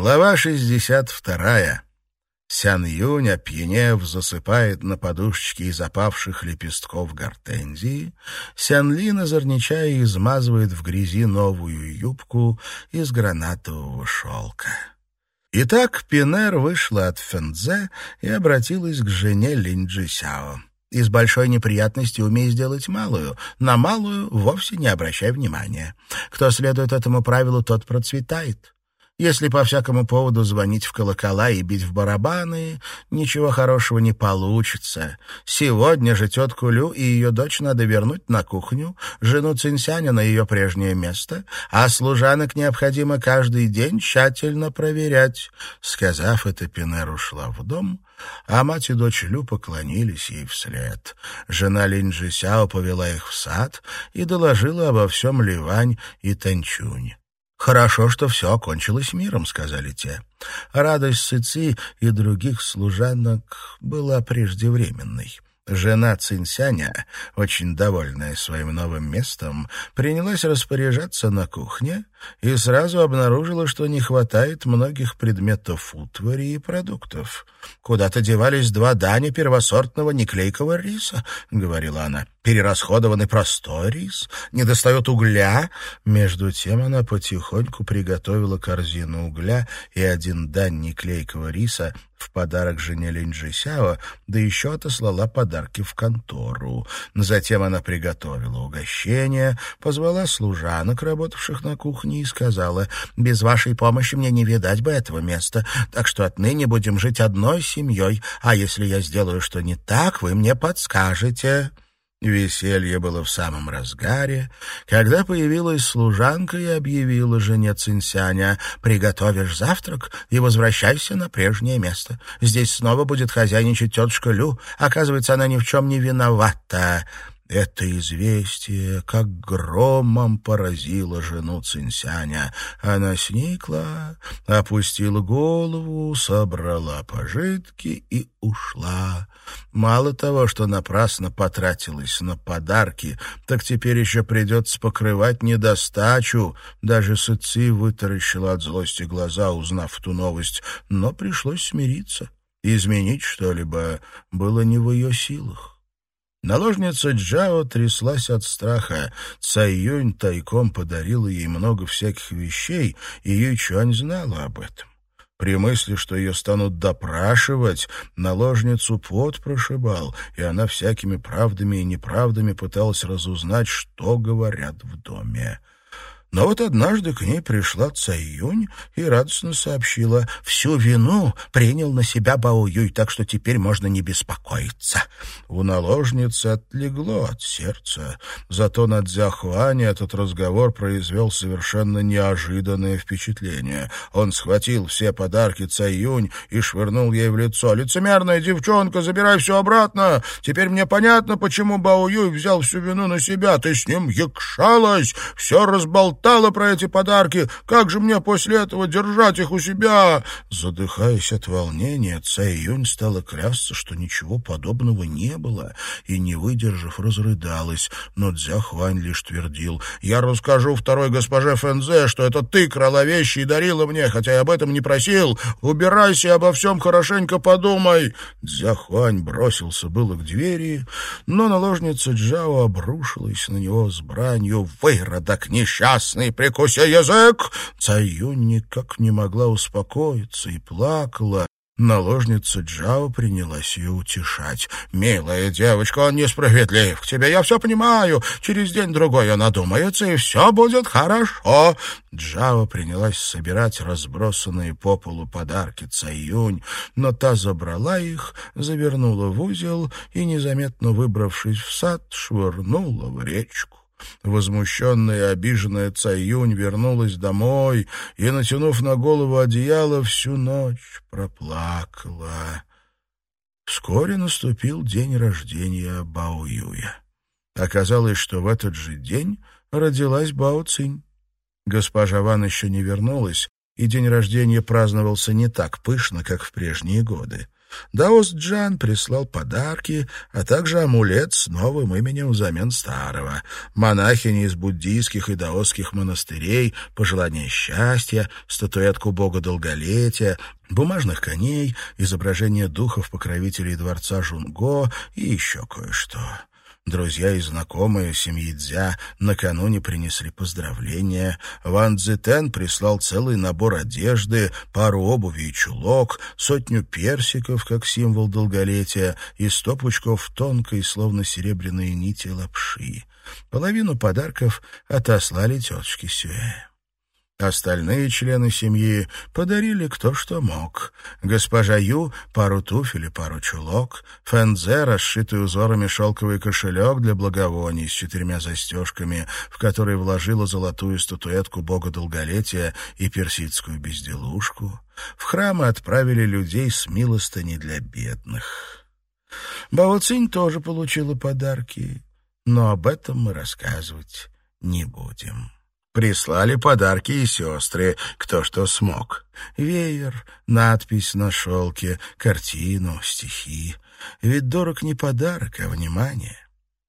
Глава 62. Сян Юнь, опьянев, засыпает на подушечке из опавших лепестков гортензии. Сян Ли, назорничая, измазывает в грязи новую юбку из гранатового шелка. Итак, Пинер вышла от Фэнзе и обратилась к жене Линь Сяо. Из большой неприятности умей сделать малую. На малую вовсе не обращай внимания. Кто следует этому правилу, тот процветает. Если по всякому поводу звонить в колокола и бить в барабаны, ничего хорошего не получится. Сегодня же тетку Лю и ее дочь надо вернуть на кухню, жену Цинсяня на ее прежнее место, а служанок необходимо каждый день тщательно проверять. Сказав это, Пинер ушла в дом, а мать и дочь Лю поклонились ей вслед. Жена Линджи Сяо повела их в сад и доложила обо всем Ливань и Танчунь. «Хорошо, что все окончилось миром», — сказали те. Радость Сыци и других служанок была преждевременной. Жена Цинсяня, очень довольная своим новым местом, принялась распоряжаться на кухне и сразу обнаружила, что не хватает многих предметов утвари и продуктов. «Куда-то девались два дани первосортного неклейкого риса», — говорила она. «Перерасходованный простой рис, недостает угля». Между тем она потихоньку приготовила корзину угля и один дань неклейкого риса в подарок жене Линджи Сяо, да еще отослала подарки в контору. Затем она приготовила угощение, позвала служанок, работавших на кухне, и сказала, «Без вашей помощи мне не видать бы этого места, так что отныне будем жить одной семьей, а если я сделаю что не так, вы мне подскажете». Веселье было в самом разгаре, когда появилась служанка и объявила жене Цинсяня, «Приготовишь завтрак и возвращайся на прежнее место. Здесь снова будет хозяйничать тетушка Лю. Оказывается, она ни в чем не виновата». Это известие как громом поразило жену Цинсяня. Она сникла, опустила голову, собрала пожитки и ушла. Мало того, что напрасно потратилась на подарки, так теперь еще придется покрывать недостачу. Даже Сыци вытаращила от злости глаза, узнав ту новость, но пришлось смириться. Изменить что-либо было не в ее силах. Наложница Джао тряслась от страха. Цай Юнь тайком подарила ей много всяких вещей, и Ючуань знала об этом. При мысли, что ее станут допрашивать, наложницу пот прошибал, и она всякими правдами и неправдами пыталась разузнать, что говорят в доме. Но вот однажды к ней пришла Цаюнь и радостно сообщила, «Всю вину принял на себя Бао Юй, так что теперь можно не беспокоиться». У наложницы отлегло от сердца, зато на Дзяхуане этот разговор произвел совершенно неожиданное впечатление. Он схватил все подарки Цаюнь и швырнул ей в лицо. «Лицемерная девчонка, забирай все обратно! Теперь мне понятно, почему Бао Юй взял всю вину на себя. Ты с ним якшалась, все разболтала болтала про эти подарки. Как же мне после этого держать их у себя?» Задыхаясь от волнения, Цай Юнь стала клясться, что ничего подобного не было, и, не выдержав, разрыдалась. Но Цзя Хуань лишь твердил. «Я расскажу второй госпоже Фэнзе, что это ты крала вещи и дарила мне, хотя я об этом не просил. Убирайся и обо всем хорошенько подумай!» Цзя Хуань бросился было к двери, но наложница Джао обрушилась на него с бранью. «Выродок несчастный!» Несчастный, прикуси язык!» Цаюнь никак не могла успокоиться и плакала. Наложница Джао принялась ее утешать. «Милая девочка, он несправедлив к тебе, я все понимаю. Через день-другой он одумается, и все будет хорошо». Джао принялась собирать разбросанные по полу подарки Цаюнь, но та забрала их, завернула в узел и, незаметно выбравшись в сад, швырнула в речку. Возмущенная и обиженная Цаюнь вернулась домой и, натянув на голову одеяло, всю ночь проплакала. Вскоре наступил день рождения Бао Юя. Оказалось, что в этот же день родилась Бао Цинь. Госпожа Ван еще не вернулась, и день рождения праздновался не так пышно, как в прежние годы. Даос Джан прислал подарки, а также амулет с новым именем взамен старого. Монахини из буддийских и даосских монастырей, пожелание счастья, статуэтку бога долголетия, бумажных коней, изображение духов-покровителей дворца Жунго и еще кое-что. Друзья и знакомые семьи Дзя накануне принесли поздравления. Ван Цзетен прислал целый набор одежды, пару обуви и чулок, сотню персиков, как символ долголетия, и сто пучков тонкой, словно серебряные нити лапши. Половину подарков отослали тетушке Сюэ. Остальные члены семьи подарили кто что мог. Госпожа Ю — пару туфель и пару чулок, Фэнзе — расшитый узорами шелковый кошелек для благовоний с четырьмя застежками, в который вложила золотую статуэтку бога долголетия и персидскую безделушку. В храмы отправили людей с милостыней для бедных. Бао Цинь тоже получила подарки, но об этом мы рассказывать не будем. Прислали подарки и сестры, кто что смог. Веер, надпись на шелке, картину, стихи. Ведь дорог не подарок, а внимание.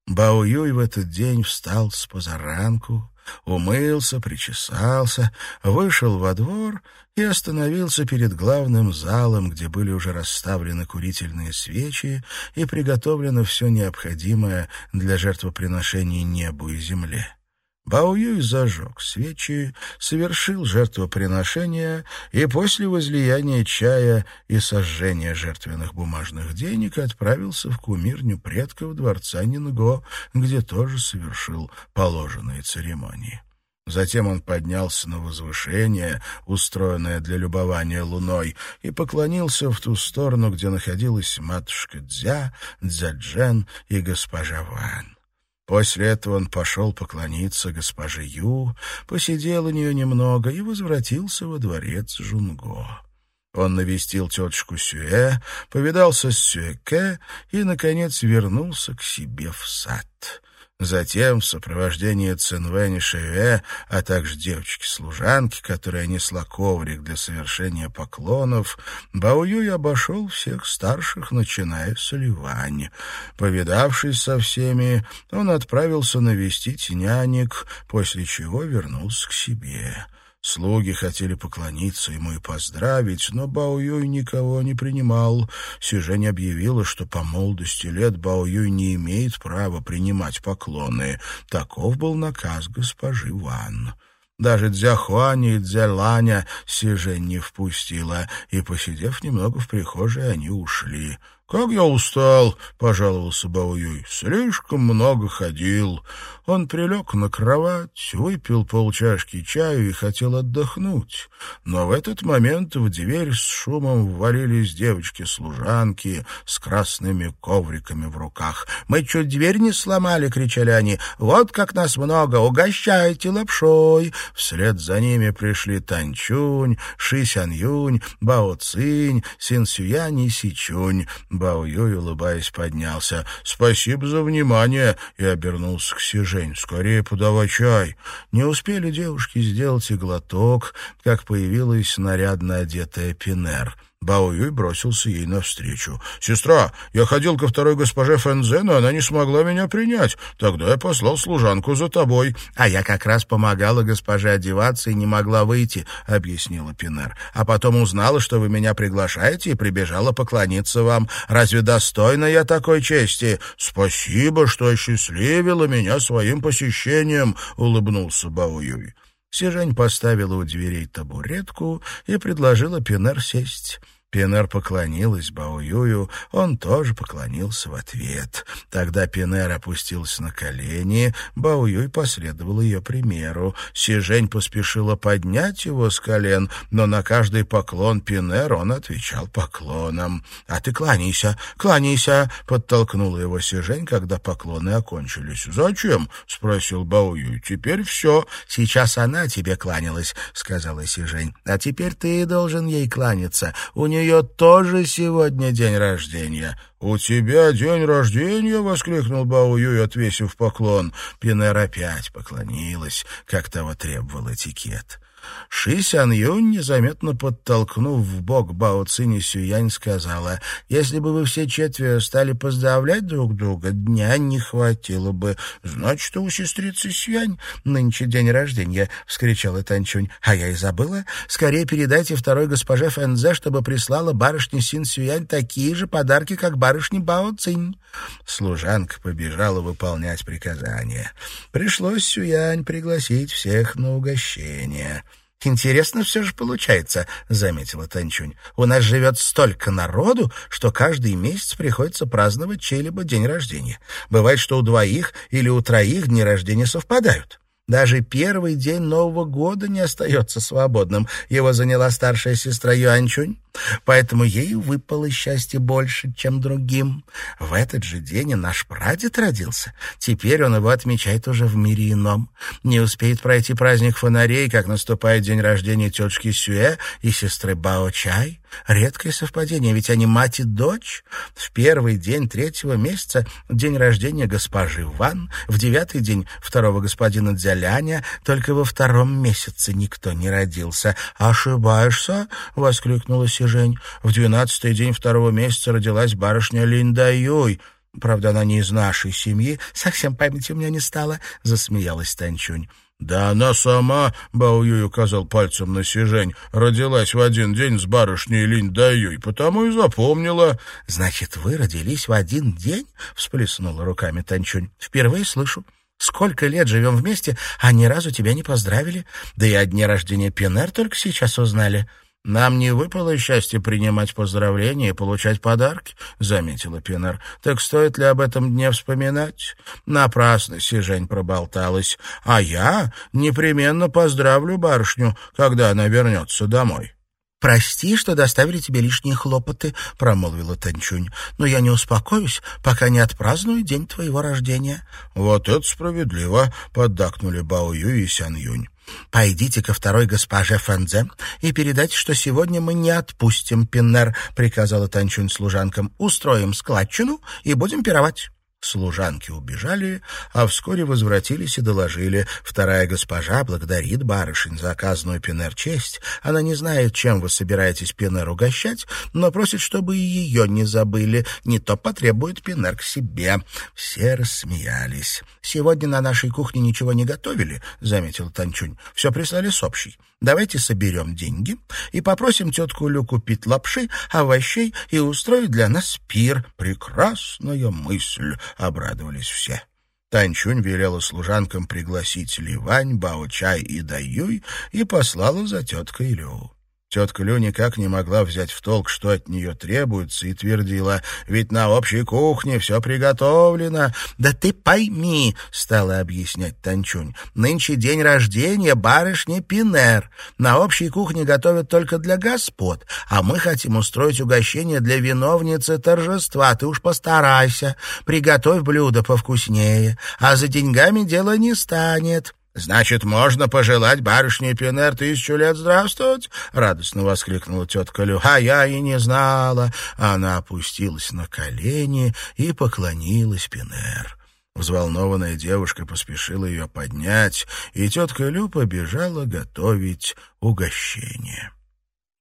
Бао Юй в этот день встал с позаранку, умылся, причесался, вышел во двор и остановился перед главным залом, где были уже расставлены курительные свечи и приготовлено все необходимое для жертвоприношений небу и земле. Баоюй зажег свечи, совершил жертвоприношение и после возлияния чая и сожжения жертвенных бумажных денег отправился в кумирню предков дворца Нинго, где тоже совершил положенные церемонии. Затем он поднялся на возвышение, устроенное для любования луной, и поклонился в ту сторону, где находилась матушка Дзя, Дзяджен и госпожа Ван. После этого он пошел поклониться госпоже Ю, посидел у нее немного и возвратился во дворец Жунго. Он навестил тетушку Сюэ, повидался с Сюэке и, наконец, вернулся к себе в сад. Затем, в сопровождении Цинвэнь и Шеве, а также девочки-служанки, которая несла коврик для совершения поклонов, Баоюй обошел всех старших, начиная с Ливань. Повидавшись со всеми, он отправился навестить нянек, после чего вернулся к себе. Слуги хотели поклониться ему и поздравить, но Бао Юй никого не принимал. Сижень объявила, что по молодости лет Бао Юй не имеет права принимать поклоны. Таков был наказ госпожи Ван. Даже Дзяхуаня и Дзяланя Сижень не впустила, и, посидев немного в прихожей, они ушли. «Как я устал!» — пожаловался Баоюй. «Слишком много ходил». Он прилег на кровать, выпил полчашки чаю и хотел отдохнуть. Но в этот момент в дверь с шумом ввалились девочки-служанки с красными ковриками в руках. «Мы чуть дверь не сломали!» — кричали они. «Вот как нас много! Угощайте лапшой!» Вслед за ними пришли Танчунь, Ши Сянь-Юнь, Бао Цинь, Син Сюянь и Сичунь. Бао Юй, улыбаясь, поднялся. «Спасибо за внимание!» и обернулся к Сижень. «Скорее подавай чай!» Не успели девушки сделать и глоток, как появилась нарядно одетая Пинер — Бао Юй бросился ей навстречу. «Сестра, я ходил ко второй госпоже Фэнзе, но она не смогла меня принять. Тогда я послал служанку за тобой». «А я как раз помогала госпоже одеваться и не могла выйти», — объяснила Пинер. «А потом узнала, что вы меня приглашаете, и прибежала поклониться вам. Разве достойна я такой чести?» «Спасибо, что осчастливила меня своим посещением», — улыбнулся Бао Юй. Сижень поставила у дверей табуретку и предложила Пинер сесть. Пинер поклонилась Баоюю, он тоже поклонился в ответ. Тогда Пинер опустился на колени, Баоюй последовал ее примеру. Сижень поспешила поднять его с колен, но на каждый поклон Пинер он отвечал поклоном. «А ты кланяйся, кланяйся!» — подтолкнула его Сижень, когда поклоны окончились. «Зачем?» — спросил Баоюй. «Теперь все. Сейчас она тебе кланялась», — сказала Сижень. «А теперь ты должен ей кланяться. У нее нее тоже сегодня день рождения». «У тебя день рождения?» — воскликнул Бао Юй, отвесив поклон. Пинер опять поклонилась, как того требовал этикет. Ши Сян Юнь, незаметно подтолкнув в бок Бао Цинь и Сюянь, сказала, «Если бы вы все четверо стали поздравлять друг друга, дня не хватило бы. Значит, у сестрицы Сюянь нынче день рождения», — вскричала Танчунь. «А я и забыла. Скорее передайте второй госпоже Фэнзе, чтобы прислала барышне Син Сюянь такие же подарки, как барышне Бао Цинь». Служанка побежала выполнять приказание. Пришлось Сюянь пригласить всех на угощение. «Интересно все же получается», — заметила Танчунь. «У нас живет столько народу, что каждый месяц приходится праздновать чей-либо день рождения. Бывает, что у двоих или у троих дни рождения совпадают». Даже первый день Нового года не остается свободным. Его заняла старшая сестра Юанчунь, поэтому ей выпало счастье больше, чем другим. В этот же день и наш прадед родился. Теперь он его отмечает уже в мире ином. Не успеет пройти праздник фонарей, как наступает день рождения тетушки Сюэ и сестры Бао Чай. Редкое совпадение, ведь они мать и дочь. В первый день третьего месяца день рождения госпожи Ван, в девятый день второго господина Дзяляня, только во втором месяце никто не родился. «Ошибаешься?» — воскликнула Сижень. «В двенадцатый день второго месяца родилась барышня Линда Юй». Правда, она не из нашей семьи. Совсем памяти у меня не стало, — засмеялась Танчунь. «Да она сама, — Баоюй указал пальцем на Сижень, — родилась в один день с барышней Линь Даюй, потому и запомнила». «Значит, вы родились в один день?» — всплеснула руками Танчунь. «Впервые слышу. Сколько лет живем вместе, а ни разу тебя не поздравили. Да и о дне рождения Пенер только сейчас узнали». «Нам не выпало счастье принимать поздравления и получать подарки», — заметила Пинар. «Так стоит ли об этом дне вспоминать?» Напрасно Сижень проболталась. «А я непременно поздравлю барышню, когда она вернется домой». «Прости, что доставили тебе лишние хлопоты», — промолвила Танчунь. «но я не успокоюсь, пока не отпраздную день твоего рождения». «Вот это справедливо», — поддакнули Бао Юй и Сян Юнь. «Пойдите ко второй госпоже Фэнзе и передайте, что сегодня мы не отпустим Пиннер», — приказала Танчунь служанкам. «Устроим складчину и будем пировать». Служанки убежали, а вскоре возвратились и доложили. Вторая госпожа благодарит барышень за оказанную Пинер честь. Она не знает, чем вы собираетесь Пинер угощать, но просит, чтобы и ее не забыли. Не то потребует Пинер к себе. Все рассмеялись. «Сегодня на нашей кухне ничего не готовили», — заметил Танчунь. «Все прислали с общей. Давайте соберем деньги и попросим тетку Лю купить лапши, овощей и устроить для нас пир. Прекрасная мысль!» — обрадовались все. Танчунь велела служанкам пригласить Ливань, Бао-чай и Даюй и послала за теткой Лю. Тетка Лю никак не могла взять в толк, что от нее требуется, и твердила, «Ведь на общей кухне все приготовлено». «Да ты пойми», — стала объяснять Танчунь, «нынче день рождения барышни Пинер. На общей кухне готовят только для господ, а мы хотим устроить угощение для виновницы торжества. Ты уж постарайся, приготовь блюдо повкуснее, а за деньгами дело не станет». «Значит, можно пожелать барышне Пинер тысячу лет здравствовать?» — радостно воскликнула тетка Лю. «А я и не знала». Она опустилась на колени и поклонилась Пинер. Взволнованная девушка поспешила ее поднять, и тетка Лю побежала готовить угощение.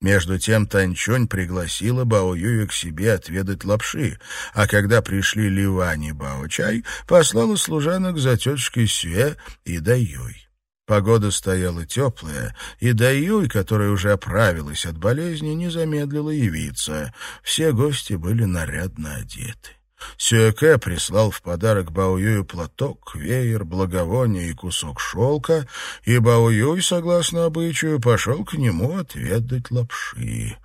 Между тем Танчонь пригласила Бао Юя к себе отведать лапши, а когда пришли Ливань и Бао Чай, послала служанок за тетушкой Сюэ и Даюй. Погода стояла теплая, и Даюй, которая уже оправилась от болезни, не замедлила явиться. Все гости были нарядно одеты. Сюэке прислал в подарок Баоюю платок, веер, благовоние и кусок шелка, и Баоюй, согласно обычаю, пошел к нему отведать лапши.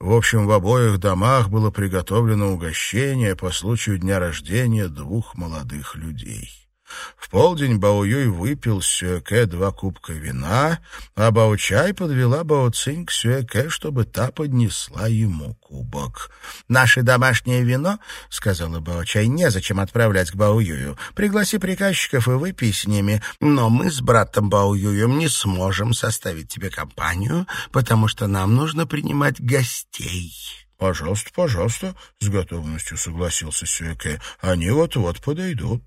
В общем, в обоих домах было приготовлено угощение по случаю дня рождения двух молодых людей. В полдень Баоюй выпил Сюэке два кубка вина, а Баочай подвела Баоцинь к Сюэке, чтобы та поднесла ему кубок. «Наше домашнее вино, — сказала Баочай, — незачем отправлять к Баоюю. Пригласи приказчиков и выпей с ними. Но мы с братом Баоюем не сможем составить тебе компанию, потому что нам нужно принимать гостей». «Пожалуйста, пожалуйста», — с готовностью согласился Сюэке. «Они вот-вот подойдут».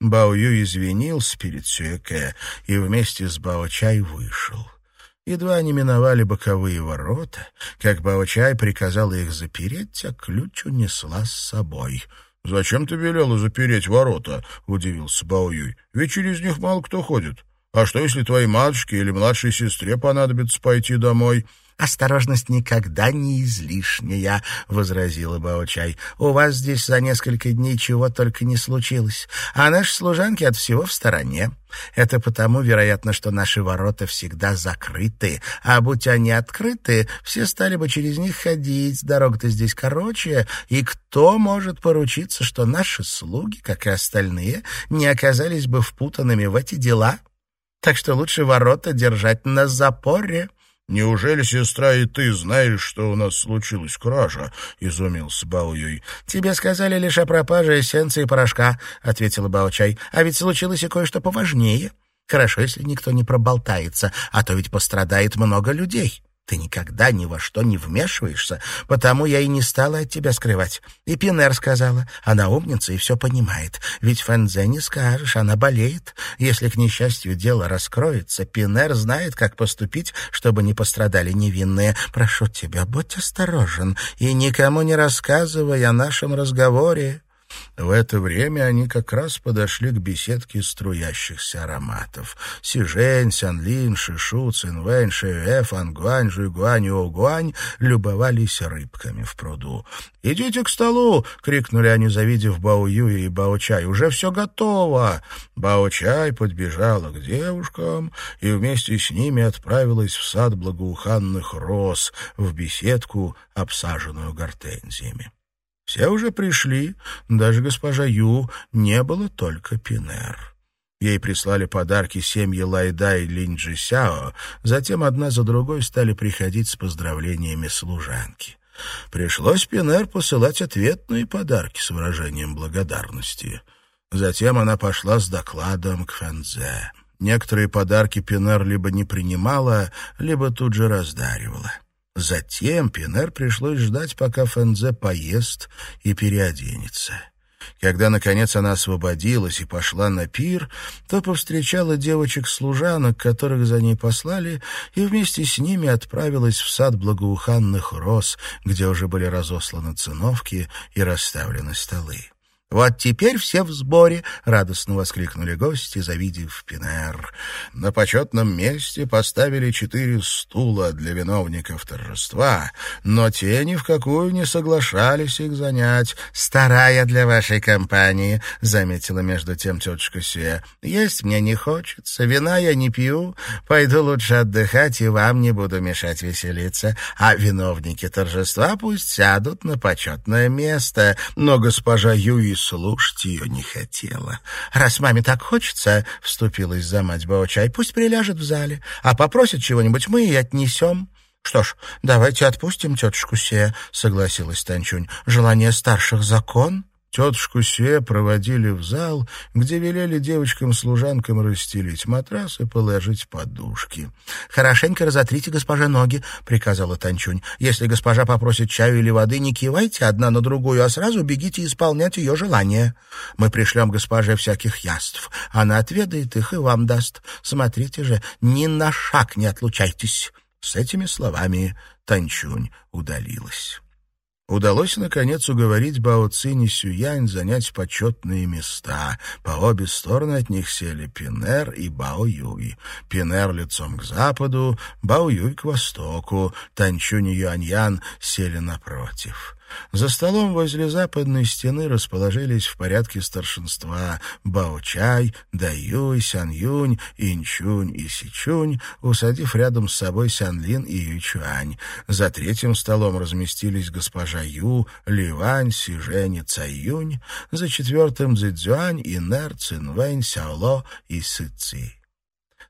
Бао Ю извинился перед Сюэке и вместе с Бао Чай вышел. Едва они миновали боковые ворота, как Баочай приказала их запереть, а ключ унесла с собой. «Зачем ты велела запереть ворота?» — удивился Баоюй. «Ведь через них мало кто ходит. А что, если твоей матушке или младшей сестре понадобится пойти домой?» «Осторожность никогда не излишняя», — возразила Баочай. «У вас здесь за несколько дней чего только не случилось, а наши служанки от всего в стороне. Это потому, вероятно, что наши ворота всегда закрыты, а будь они открыты, все стали бы через них ходить, дорога-то здесь короче, и кто может поручиться, что наши слуги, как и остальные, не оказались бы впутанными в эти дела? Так что лучше ворота держать на запоре». «Неужели, сестра, и ты знаешь, что у нас случилась кража?» — изумился Баоюй. «Тебе сказали лишь о пропаже эссенции порошка», — ответила Баочай. «А ведь случилось и кое-что поважнее. Хорошо, если никто не проболтается, а то ведь пострадает много людей». Ты никогда ни во что не вмешиваешься, потому я и не стала от тебя скрывать. И Пинер сказала, она умница и все понимает. Ведь Фэнзе не скажешь, она болеет. Если, к несчастью, дело раскроется, Пинер знает, как поступить, чтобы не пострадали невинные. Прошу тебя, будь осторожен и никому не рассказывай о нашем разговоре. В это время они как раз подошли к беседке струящихся ароматов. Сижень, Сянлин, Шишу, Цинвэнь, Шэюэ, Фангуань, Жуйгуань и Огуань любовались рыбками в пруду. «Идите к столу!» — крикнули они, завидев Бао Юя и Бао Чай. «Уже все готово!» Бао Чай подбежала к девушкам и вместе с ними отправилась в сад благоуханных роз, в беседку, обсаженную гортензиями. Все уже пришли, даже госпожа Ю, не было только Пинер. Ей прислали подарки семьи Лайда и Линджи Сяо, затем одна за другой стали приходить с поздравлениями служанки. Пришлось Пинер посылать ответные подарки с выражением благодарности. Затем она пошла с докладом к Фэнзе. Некоторые подарки Пинер либо не принимала, либо тут же раздаривала. Затем Пинер пришлось ждать, пока Фэнзе поест и переоденется. Когда, наконец, она освободилась и пошла на пир, то повстречала девочек-служанок, которых за ней послали, и вместе с ними отправилась в сад благоуханных роз, где уже были разосланы циновки и расставлены столы. «Вот теперь все в сборе!» — радостно воскликнули гости, завидев Пинер. На почетном месте поставили четыре стула для виновников торжества, но те ни в какую не соглашались их занять. «Старая для вашей компании», — заметила между тем тетушка Сия. «Есть мне не хочется, вина я не пью, пойду лучше отдыхать и вам не буду мешать веселиться, а виновники торжества пусть сядут на почетное место». Но госпожа Юи слушать ее не хотела. «Раз маме так хочется, — вступилась за мать Баочай, — пусть приляжет в зале, а попросит чего-нибудь, мы и отнесем». «Что ж, давайте отпустим тетушку Се», — согласилась Танчунь. «Желание старших закон». Тетушку Се проводили в зал, где велели девочкам-служанкам расстелить матрас и положить подушки. «Хорошенько разотрите госпоже ноги», — приказала Танчунь. «Если госпожа попросит чаю или воды, не кивайте одна на другую, а сразу бегите исполнять ее желание. Мы пришлем госпоже всяких яств. Она отведает их и вам даст. Смотрите же, ни на шаг не отлучайтесь». С этими словами Танчунь удалилась. Удалось, наконец, уговорить Бао Цинь и Сюянь занять почетные места. По обе стороны от них сели Пинер и Бао Юй. Пинер лицом к западу, Бао Юй к востоку, Танчунь и Юаньян сели напротив. За столом возле западной стены расположились в порядке старшинства Бао-Чай, Даюй, Сян-Юнь, Инчунь и Сичунь, усадив рядом с собой Сян-Лин и Ючуань. За третьим столом разместились госпожа Ю, Ливань, Сижень и Цай-Юнь, за четвертым Цзюань, Инер, Цинвэнь, Сяоло и Сыци.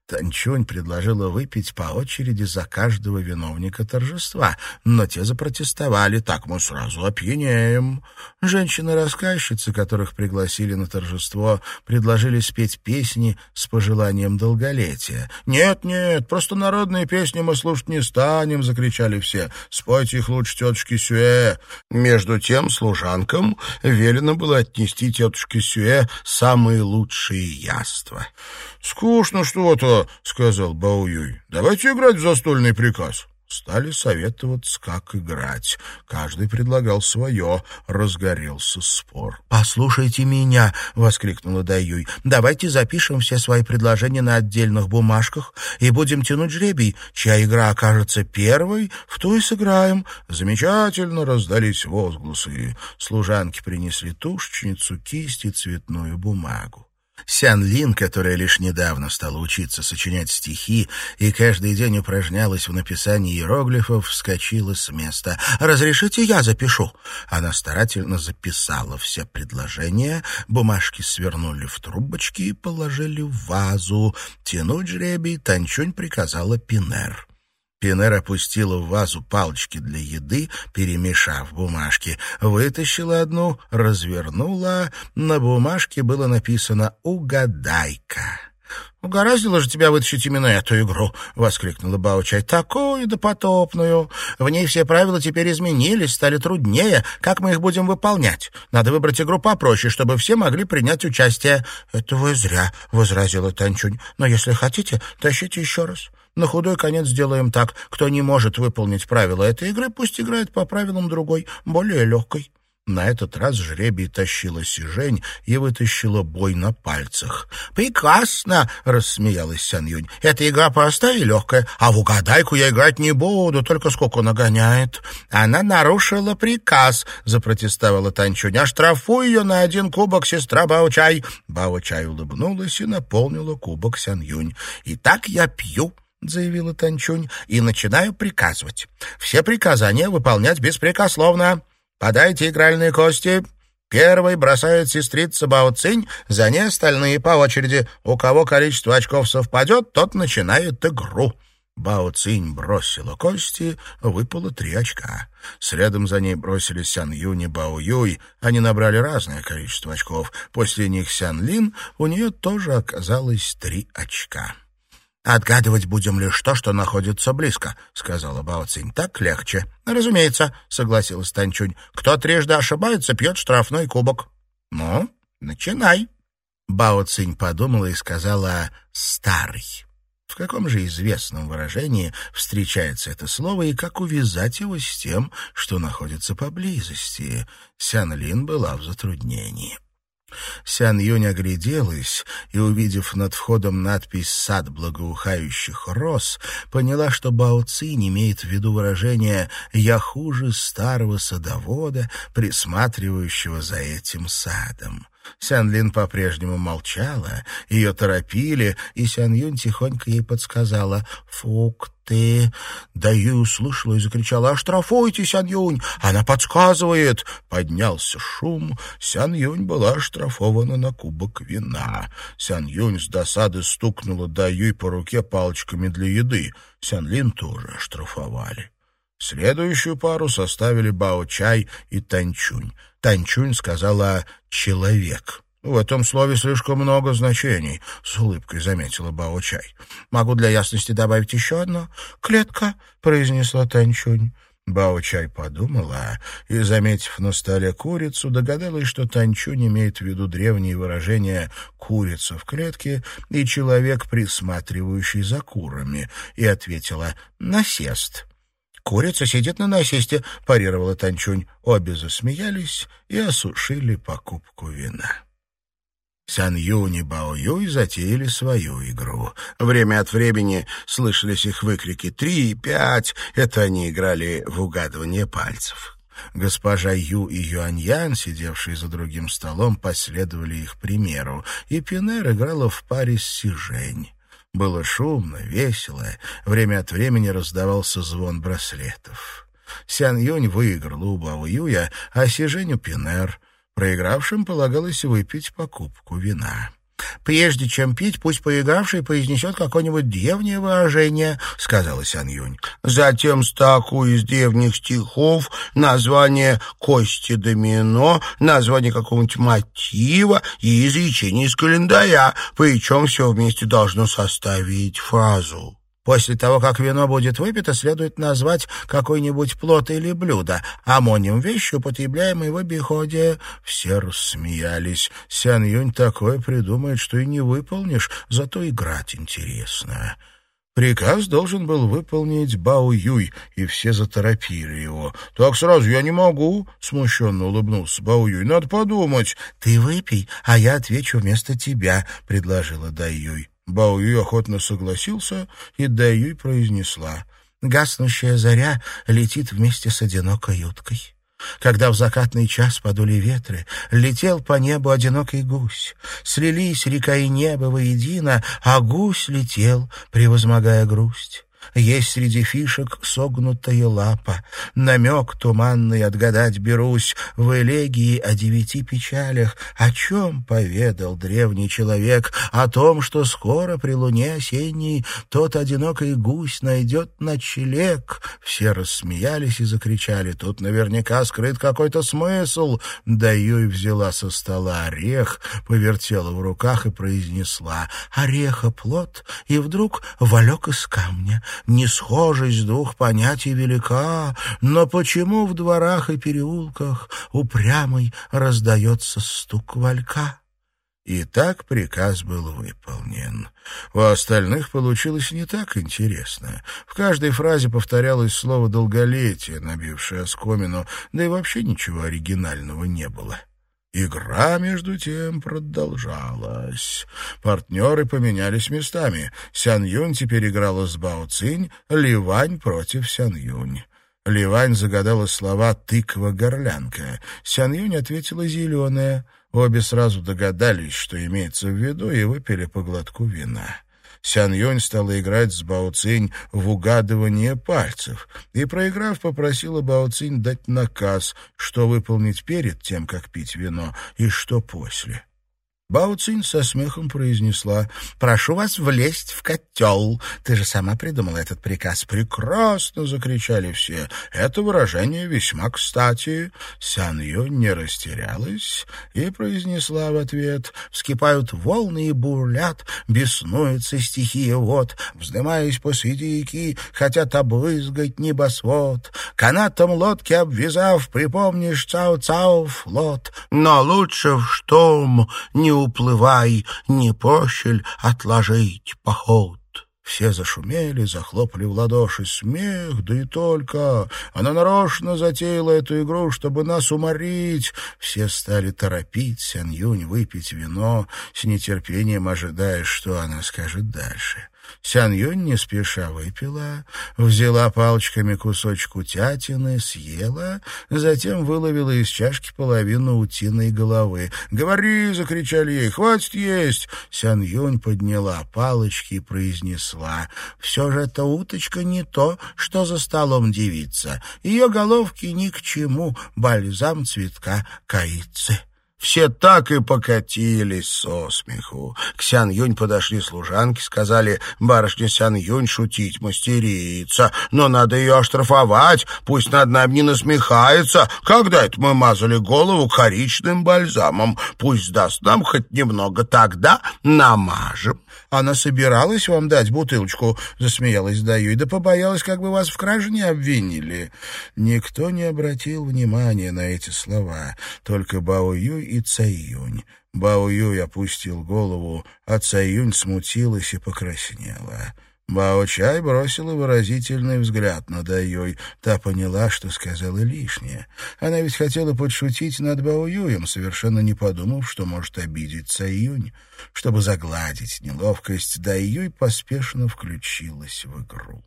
Танчунь предложила выпить по очереди за каждого виновника торжества, но те запротестовали, так мы сразу опьянеем. Женщины-рассказчицы, которых пригласили на торжество, предложили спеть песни с пожеланием долголетия. «Нет, нет, просто народные песни мы слушать не станем», — закричали все. «Спойте их лучше тетушке Сюэ». Между тем служанкам велено было отнести тетушке Сюэ самые лучшие яства. «Скучно что-то», дело», — сказал Баоюй. «Давайте играть в застольный приказ». Стали советоваться, как играть. Каждый предлагал свое. Разгорелся спор. «Послушайте меня!» — воскликнула Даюй. «Давайте запишем все свои предложения на отдельных бумажках и будем тянуть жребий. Чья игра окажется первой, в ту и сыграем». Замечательно раздались возгласы. Служанки принесли тушечницу, кисть и цветную бумагу. Сян Лин, которая лишь недавно стала учиться сочинять стихи и каждый день упражнялась в написании иероглифов, вскочила с места. «Разрешите, я запишу?» Она старательно записала все предложения, бумажки свернули в трубочки и положили в вазу. Тянуть жребий Танчунь приказала Пинер. Пинер опустила в вазу палочки для еды, перемешав бумажки. Вытащила одну, развернула. На бумажке было написано «Угадайка». «Угораздило же тебя вытащить именно эту игру!» — воскликнула Баучай. «Такую допотопную! В ней все правила теперь изменились, стали труднее. Как мы их будем выполнять? Надо выбрать игру попроще, чтобы все могли принять участие». «Это вы зря!» — возразила Танчунь. «Но если хотите, тащите еще раз. На худой конец сделаем так. Кто не может выполнить правила этой игры, пусть играет по правилам другой, более легкой». На этот раз жребий тащила Сижень и вытащила бой на пальцах. «Прекрасно!» — рассмеялась Сян Юнь. «Эта игра простая и легкая, а в угадайку я играть не буду, только сколько нагоняет». «Она нарушила приказ», — запротестовала Танчунь. «Оштрафуй ее на один кубок, сестра Баочай». Баочай улыбнулась и наполнила кубок Сян Юнь. «И так я пью». — заявила Танчунь, — и начинаю приказывать. Все приказания выполнять беспрекословно. Подайте игральные кости. Первый бросает сестрица Бао Цинь, за ней остальные по очереди. У кого количество очков совпадет, тот начинает игру. Бао Цинь бросила кости, выпало три очка. Следом за ней бросились Сян Юнь и Бао Юй. Они набрали разное количество очков. После них Сян Лин, у нее тоже оказалось три очка. «Отгадывать будем лишь то, что находится близко», — сказала Бао Цинь. «Так легче». «Разумеется», — согласилась Танчунь. «Кто трижды ошибается, пьет штрафной кубок». «Ну, начинай». Бао Цинь подумала и сказала «старый». В каком же известном выражении встречается это слово и как увязать его с тем, что находится поблизости? Сян Лин была в затруднении. Сян Юнь огляделась и, увидев над входом надпись «Сад благоухающих роз», поняла, что Бао Цинь имеет в виду выражение «я хуже старого садовода, присматривающего за этим садом». Сян-Лин по-прежнему молчала, ее торопили, и Сян-Юнь тихонько ей подсказала «Фук ты!» Даю услышала и закричала «Оштрафуйте, Сян-Юнь! Она подсказывает!» Поднялся шум. Сян-Юнь была оштрафована на кубок вина. Сян-Юнь с досады стукнула Даюй по руке палочками для еды. Сян-Лин тоже оштрафовали. Следующую пару составили Бао-Чай и Танчунь. Танчунь сказала «человек». «В этом слове слишком много значений», — с улыбкой заметила Бао-Чай. «Могу для ясности добавить еще одно?» «Клетка», — произнесла Танчунь. Бао-Чай подумала и, заметив на столе курицу, догадалась, что Танчунь имеет в виду древние выражения «курица в клетке» и «человек, присматривающий за курами», и ответила «насест». «Курица сидит на насесте», — парировала Танчунь. Обе засмеялись и осушили покупку вина. Сан Юнь и Бао Юй затеяли свою игру. Время от времени слышались их выкрики «три», «пять». Это они играли в угадывание пальцев. Госпожа Ю и Юаньян, сидевшие за другим столом, последовали их примеру, и Пинер играла в паре с Сижень. Было шумно, весело, время от времени раздавался звон браслетов. Сян Юнь выиграл у Бао Юя, а Си Женю Пинер. Проигравшим полагалось выпить покупку вина. «Прежде чем пить, пусть поигравший произнесет какое-нибудь древнее выражение», — сказала Сян Юнь. «Затем стаку из древних стихов, название «Кости домино», название какого-нибудь мотива и изречение из календаря, причем все вместе должно составить фразу». После того, как вино будет выпито, следует назвать какой-нибудь плод или блюдо, амоним вещь, употребляемый в обиходе. Все рассмеялись. Сян Юнь такое придумает, что и не выполнишь, зато играть интересно. Приказ должен был выполнить Бао Юй, и все заторопили его. «Так сразу я не могу», — смущенно улыбнулся Бао Юй. «Надо подумать». «Ты выпей, а я отвечу вместо тебя», — предложила Дай Юй. Бао Юй охотно согласился, и Дай Юй произнесла. «Гаснущая заря летит вместе с одинокой уткой». Когда в закатный час подули ветры, летел по небу одинокий гусь. Слились река и небо воедино, а гусь летел, превозмогая грусть. Есть среди фишек согнутая лапа. Намек туманный отгадать берусь в элегии о девяти печалях. О чем поведал древний человек? О том, что скоро при луне осенней тот одинокий гусь найдет ночлег. Все рассмеялись и закричали. Тут наверняка скрыт какой-то смысл. Да Юй взяла со стола орех, повертела в руках и произнесла «Ореха плод», и вдруг валек из камня. Несхожесть двух понятий велика, но почему в дворах и переулках упрямый раздается стук валька? И так приказ был выполнен. У остальных получилось не так интересно. В каждой фразе повторялось слово «долголетие», набившее оскомину, да и вообще ничего оригинального не было. Игра, между тем, продолжалась. Партнеры поменялись местами. Сян Юнь теперь играла с Бао Цинь, Ливань против Сян Юнь. Ливань загадала слова «тыква-горлянка». Сян Юнь ответила «зеленая». Обе сразу догадались, что имеется в виду, и выпили по глотку вина. Сян Юнь стала играть с Бао Цинь в угадывание пальцев и, проиграв, попросила Бао Цинь дать наказ, что выполнить перед тем, как пить вино, и что после. Бао Цинь со смехом произнесла, «Прошу вас влезть в котел. Ты же сама придумала этот приказ». «Прекрасно!» — закричали все. «Это выражение весьма кстати». Сян Ю не растерялась и произнесла в ответ, «Вскипают волны и бурлят, беснуется стихия вот, вздымаясь посреди реки, хотят обрызгать небосвод. Канатом лодки обвязав, припомнишь цау-цау флот, но лучше в шторм не уплывай, не пощель отложить поход. Все зашумели, захлопали в ладоши. Смех, да и только. Она нарочно затеяла эту игру, чтобы нас уморить. Все стали торопить Сян Юнь выпить вино, с нетерпением ожидая, что она скажет дальше. Сян Юнь не спеша выпила, взяла палочками кусочек утятины, съела, затем выловила из чашки половину утиной головы. «Говори!» — закричали ей. «Хватит есть!» Сян Юнь подняла палочки и произнесла. «Все же эта уточка не то, что за столом девица. Ее головки ни к чему, бальзам цветка коицы». Все так и покатились со смеху. К Сян Юнь подошли служанки, сказали, барышня Сян Юнь шутить мастерица, но надо ее оштрафовать, пусть над нами не насмехается. Когда это мы мазали голову коричным бальзамом? Пусть даст нам хоть немного, тогда намажем. Она собиралась вам дать бутылочку, засмеялась Даю, да побоялась, как бы вас в краже не обвинили. Никто не обратил внимания на эти слова, только Бао Юй и Цаюнь. Бао Юй опустил голову, а Цаюнь смутилась и покраснела. Бао Чай бросила выразительный взгляд на Дайой. Та поняла, что сказала лишнее. Она ведь хотела подшутить над Бао Юем, совершенно не подумав, что может обидеть Цаюнь. Чтобы загладить неловкость, Дайюй поспешно включилась в игру.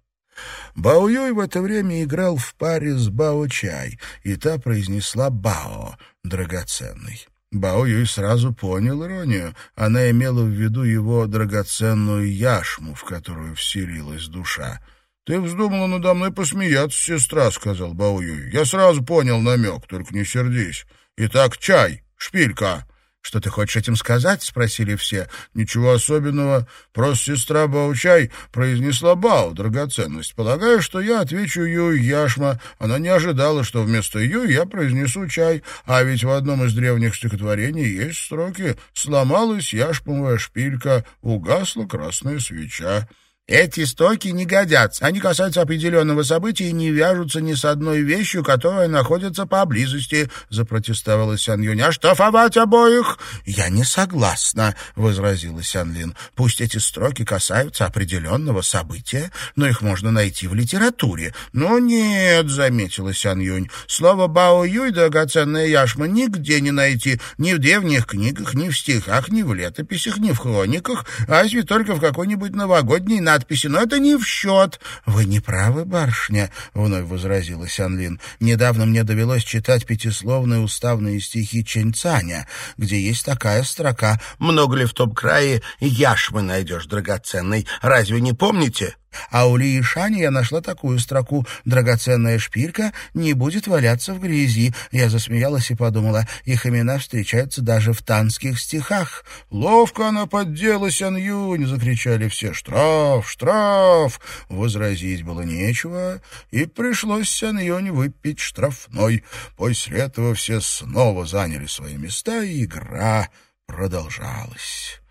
Бао Юй в это время играл в паре с Бао Чай, и та произнесла «Бао» — драгоценный. Бао Юй сразу понял иронию. Она имела в виду его драгоценную яшму, в которую вселилась душа. «Ты вздумала надо мной посмеяться, сестра», — сказал Бао Юй. «Я сразу понял намек, только не сердись. Итак, чай, шпилька». «Что ты хочешь этим сказать?» — спросили все. «Ничего особенного. Просто сестра Баучай произнесла Бау, драгоценность. Полагаю, что я отвечу Ю Яшма. Она не ожидала, что вместо Ю я произнесу чай. А ведь в одном из древних стихотворений есть строки «Сломалась яшмовая шпилька, угасла красная свеча». Эти стоки не годятся. Они касаются определенного события и не вяжутся ни с одной вещью, которая находится поблизости, — запротестовала Сян Юнь. — А штрафовать обоих? — Я не согласна, — возразила Сян Лин. — Пусть эти строки касаются определенного события, но их можно найти в литературе. — Но нет, — заметила Сян Юнь. — слово «бао юй» драгоценная яшма нигде не найти, ни в древних книгах, ни в стихах, ни в летописях, ни в хрониках, разве только в какой-нибудь новогодней надписи но это не в счет. — Вы не правы, барышня, — вновь возразила Сянлин. — Недавно мне довелось читать пятисловные уставные стихи Ченцаня, где есть такая строка «Много ли в том крае яшмы найдешь драгоценной? Разве не помните?» А у Ли Шани я нашла такую строку «Драгоценная шпилька не будет валяться в грязи». Я засмеялась и подумала, их имена встречаются даже в танских стихах. «Ловко она поддела Сян Юнь!» — закричали все. «Штраф! Штраф!» Возразить было нечего, и пришлось Сян Юнь выпить штрафной. После этого все снова заняли свои места, и игра продолжалась.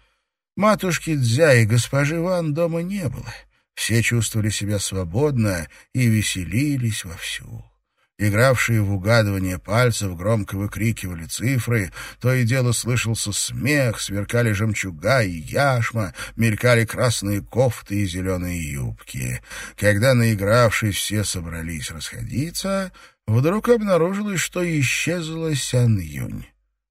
Матушки Дзя и госпожи Ван дома не было. Все чувствовали себя свободно и веселились вовсю. Игравшие в угадывание пальцев громко выкрикивали цифры, то и дело слышался смех, сверкали жемчуга и яшма, мелькали красные кофты и зеленые юбки. Когда наигравшись все собрались расходиться, вдруг обнаружилось, что исчезла Сян Юнь.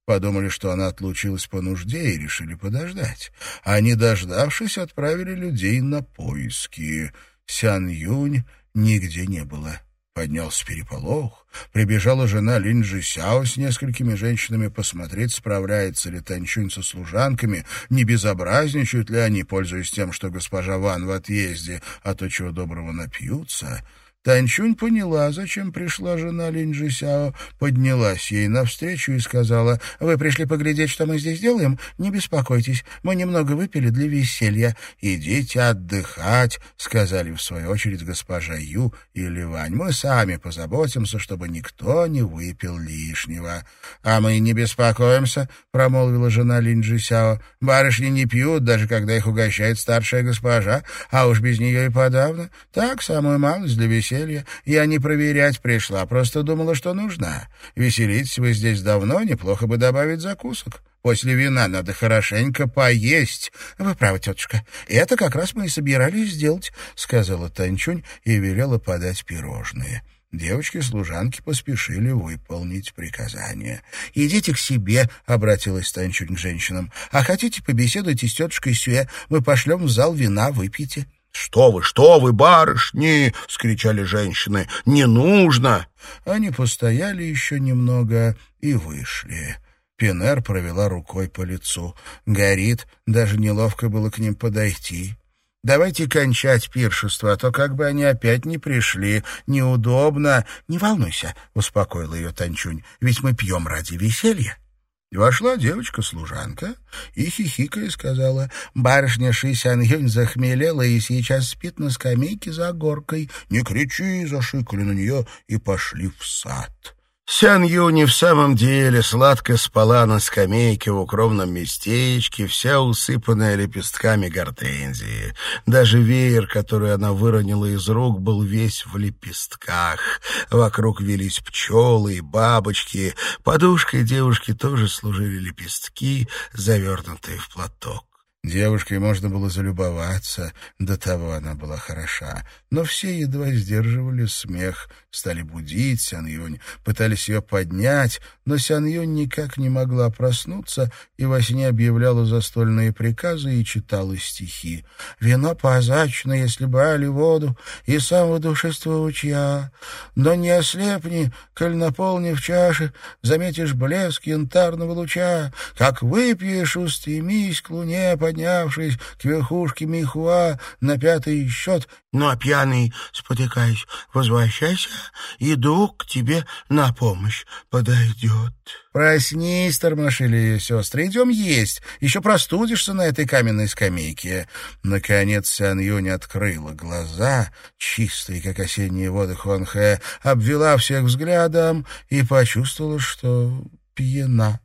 Подумали, что она отлучилась по нужде и решили подождать. А не дождавшись, отправили людей на поиски. Сян Юнь нигде не было. Поднялся переполох. Прибежала жена Линджи Сяо с несколькими женщинами посмотреть, справляется ли Танчунь со служанками, не безобразничают ли они, пользуясь тем, что госпожа Ван в отъезде, а то чего доброго напьются. Танчунь поняла, зачем пришла жена Линджи Сяо, поднялась ей навстречу и сказала, «Вы пришли поглядеть, что мы здесь делаем? Не беспокойтесь, мы немного выпили для веселья. Идите отдыхать», — сказали в свою очередь госпожа Ю и Ливань. «Мы сами позаботимся, чтобы никто не выпил лишнего». «А мы не беспокоимся», — промолвила жена Линджи Сяо. «Барышни не пьют, даже когда их угощает старшая госпожа, а уж без нее и подавно. Так, самую малость для веселья веселья. Я не проверять пришла, просто думала, что нужна. Веселитесь вы здесь давно, неплохо бы добавить закусок. После вина надо хорошенько поесть. — Вы правы, тетушка. Это как раз мы и собирались сделать, — сказала Танчунь и велела подать пирожные. Девочки-служанки поспешили выполнить приказание. «Идите к себе», — обратилась Танчунь к женщинам. «А хотите, побеседуйте с тетушкой Сюэ. Мы пошлем в зал вина, выпейте». «Что вы, что вы, барышни!» — скричали женщины. «Не нужно!» Они постояли еще немного и вышли. Пинер провела рукой по лицу. Горит, даже неловко было к ним подойти. «Давайте кончать пиршество, а то как бы они опять не пришли. Неудобно». «Не волнуйся», — успокоила ее Танчунь, — «ведь мы пьем ради веселья». Вошла девочка-служанка и, хихикая, сказала, «Барышня Ши Сян захмелела и сейчас спит на скамейке за горкой. Не кричи!» — зашикали на нее и пошли в сад. Сян Юни в самом деле сладко спала на скамейке в укромном местечке, вся усыпанная лепестками гортензии. Даже веер, который она выронила из рук, был весь в лепестках. Вокруг велись пчелы и бабочки. Подушкой девушки тоже служили лепестки, завернутые в платок. Девушкой можно было залюбоваться, до того она была хороша. Но все едва сдерживали смех, стали будить Сян Юнь, пытались ее поднять, но Сян Юнь никак не могла проснуться и во сне объявляла застольные приказы и читала стихи. «Вино позачно, если брали воду, и самого душества учья. Но не ослепни, коль наполнив чаши, заметишь блеск янтарного луча. Как выпьешь, устремись к луне, поднявшись к верхушке Михуа на пятый счет. Ну, а пьяный, спотыкаясь, возвращайся, и к тебе на помощь подойдет. «Проснись», — тормошили ее сестры, — «идем есть, еще простудишься на этой каменной скамейке». Наконец Сян Юнь открыла глаза, чистые, как осенние воды Хуанхэ, обвела всех взглядом и почувствовала, что пьяна.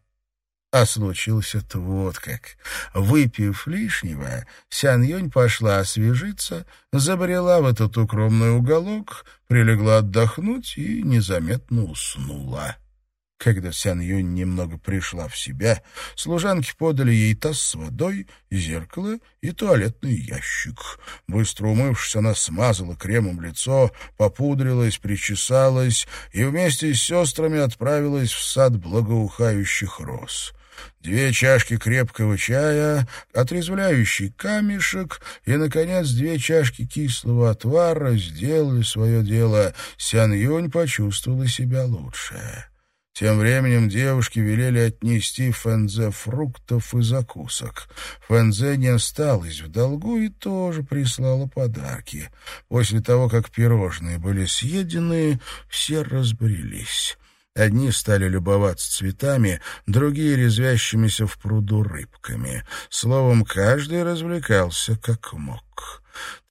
А случился-то вот как. Выпив лишнего, Сян Юнь пошла освежиться, забрела в этот укромный уголок, прилегла отдохнуть и незаметно уснула. Когда Сян Юнь немного пришла в себя, служанки подали ей таз с водой, зеркало и туалетный ящик. Быстро умывшись, она смазала кремом лицо, попудрилась, причесалась и вместе с сестрами отправилась в сад благоухающих роз две чашки крепкого чая, отрезвляющий камешек и, наконец, две чашки кислого отвара сделали свое дело. Сян Юнь почувствовала себя лучше. Тем временем девушки велели отнести Фэнзе фруктов и закусок. Фэнзе не осталась в долгу и тоже прислала подарки. После того, как пирожные были съедены, все разбрелись. Одни стали любоваться цветами, другие — резвящимися в пруду рыбками. Словом, каждый развлекался как мог.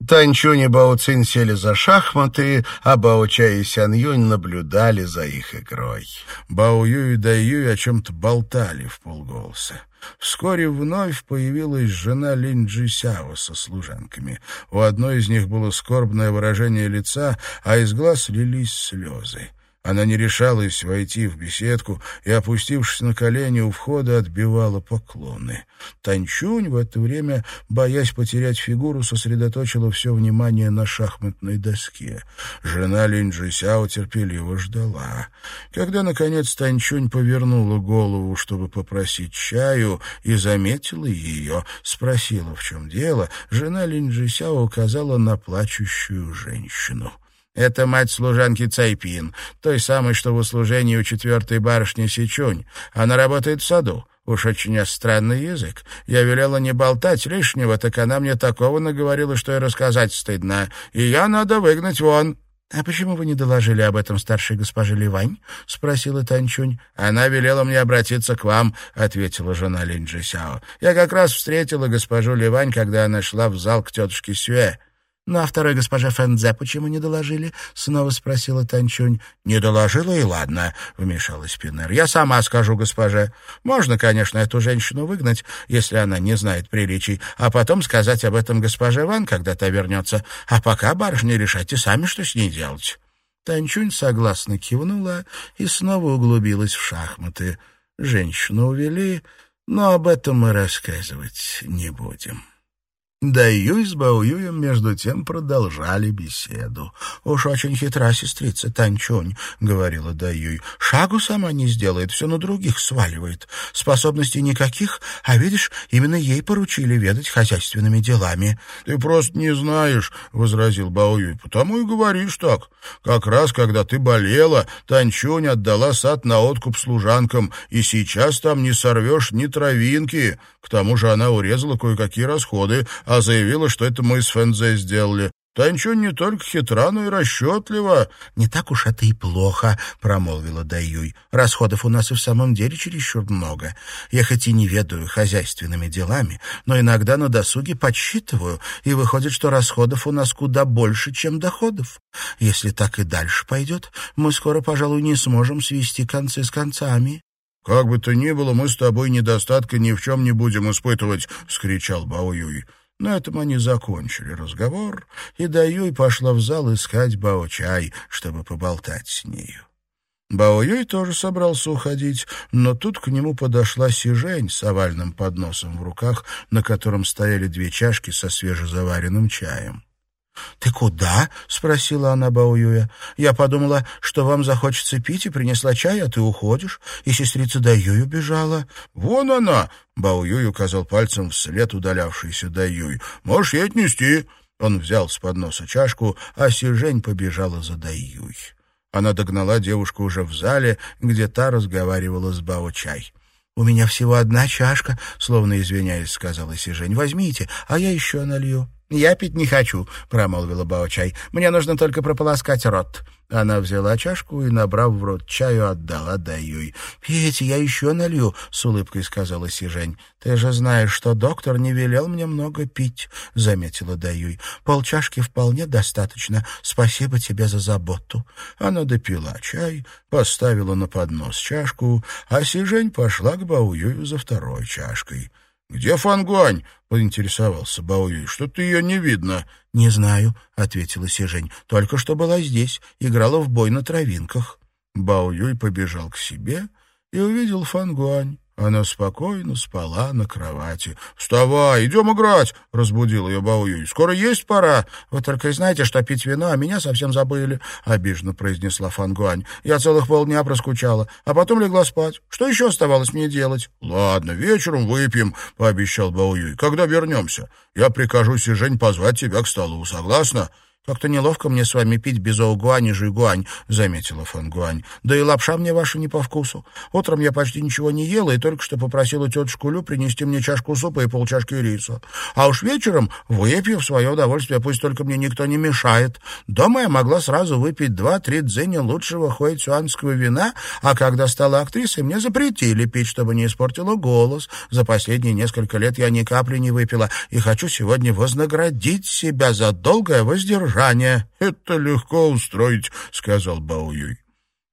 Танчунь и Бао Цин сели за шахматы, а Бао Чай и Сян Юнь наблюдали за их игрой. Бао Юй и Дай Юй о чем-то болтали в полголоса. Вскоре вновь появилась жена Линь Джи Сяо со служанками. У одной из них было скорбное выражение лица, а из глаз лились слезы. Она не решалась войти в беседку и, опустившись на колени у входа, отбивала поклоны. Танчунь в это время, боясь потерять фигуру, сосредоточила все внимание на шахматной доске. Жена Линджи Сяо терпеливо ждала. Когда, наконец, Танчунь повернула голову, чтобы попросить чаю, и заметила ее, спросила, в чем дело, жена Линджи Сяо указала на плачущую женщину. Это мать служанки Цайпин, той самой, что в услужении у четвертой барышни Сичунь. Она работает в саду. Уж очень странный язык. Я велела не болтать лишнего, так она мне такого наговорила, что и рассказать стыдно. Ее надо выгнать вон. — А почему вы не доложили об этом старшей госпоже Ливань? — спросила Танчунь. — Она велела мне обратиться к вам, — ответила жена Линь Джисяо. — Я как раз встретила госпожу Ливань, когда она шла в зал к тетушке Сюэ. «Ну, а второй госпожа Фэнзе почему не доложили?» — снова спросила Танчунь. «Не доложила, и ладно», — вмешалась Пинер. «Я сама скажу госпоже. Можно, конечно, эту женщину выгнать, если она не знает приличий, а потом сказать об этом госпоже Ван, когда та вернется. А пока, барышни, решайте сами, что с ней делать». Танчунь согласно кивнула и снова углубилась в шахматы. Женщину увели, но об этом мы рассказывать не будем. Да Юй с Баоюем между тем продолжали беседу. «Уж очень хитра сестрица Танчунь», — говорила Даюй. «Шагу сама не сделает, все на других сваливает. Способностей никаких, а видишь, именно ей поручили ведать хозяйственными делами». «Ты просто не знаешь», — возразил Баоюй, — «потому и говоришь так. Как раз, когда ты болела, Танчунь отдала сад на откуп служанкам, и сейчас там не сорвешь ни травинки. К тому же она урезала кое-какие расходы, заявила, что это мы с Фэнзе сделали. Танчунь не только хитра, но и расчетлива. — Не так уж это и плохо, — промолвила Даюй. — Расходов у нас и в самом деле чересчур много. Я хоть и не ведаю хозяйственными делами, но иногда на досуге подсчитываю, и выходит, что расходов у нас куда больше, чем доходов. Если так и дальше пойдет, мы скоро, пожалуй, не сможем свести концы с концами. — Как бы то ни было, мы с тобой недостатка ни в чем не будем испытывать, — скричал Бао Юй. На этом они закончили разговор, и Даюй пошла в зал искать Бао-чай, чтобы поболтать с нею. Бао-юй тоже собрался уходить, но тут к нему подошла Сижень с овальным подносом в руках, на котором стояли две чашки со свежезаваренным чаем. «Ты куда?» — спросила она Баоюя. «Я подумала, что вам захочется пить, и принесла чай, а ты уходишь, и сестрица Даюй убежала». «Вон она!» — Баоюй указал пальцем вслед удалявшейся Даюй. «Можешь ей отнести». Он взял с подноса чашку, а Сижень побежала за Даюй. Она догнала девушку уже в зале, где та разговаривала с Бао-чай. «У меня всего одна чашка», — словно извиняясь, сказала Сижень. «Возьмите, а я еще налью». «Я пить не хочу», — промолвила Бао-чай. «Мне нужно только прополоскать рот». Она взяла чашку и, набрав в рот чаю, отдала Даюй. «Пейте, я еще налью», — с улыбкой сказала Сижень. «Ты же знаешь, что доктор не велел мне много пить», — заметила Даюй. «Полчашки вполне достаточно. Спасибо тебе за заботу». Она допила чай, поставила на поднос чашку, а Сижень пошла к Баоюю за второй чашкой. «Где Фангуань?» — поинтересовался Баоюй. «Что-то ее не видно». «Не знаю», — ответила Сижень. «Только что была здесь, играла в бой на травинках». Баоюй побежал к себе и увидел Фангуань. Она спокойно спала на кровати. «Вставай, идем играть!» — разбудил ее Баоюй. «Скоро есть пора!» «Вы только знаете, что пить вино, а меня совсем забыли!» — обиженно произнесла Фангуань. «Я целых полдня проскучала, а потом легла спать. Что еще оставалось мне делать?» «Ладно, вечером выпьем», — пообещал Баоюй. «Когда вернемся? Я прикажу Сижень позвать тебя к столу. Согласна?» «Как-то неловко мне с вами пить без оугуань и жуйгуань», — заметила Фан Гуань. «Да и лапша мне ваша не по вкусу. Утром я почти ничего не ела и только что попросила тетушку Лю принести мне чашку супа и полчашки риса. А уж вечером выпью в свое удовольствие, пусть только мне никто не мешает. Дома я могла сразу выпить два-три дзеня лучшего хуэцюанского вина, а когда стала актрисой, мне запретили пить, чтобы не испортила голос. За последние несколько лет я ни капли не выпила и хочу сегодня вознаградить себя за долгое воздержание содержание. Это легко устроить, — сказал Баоюй.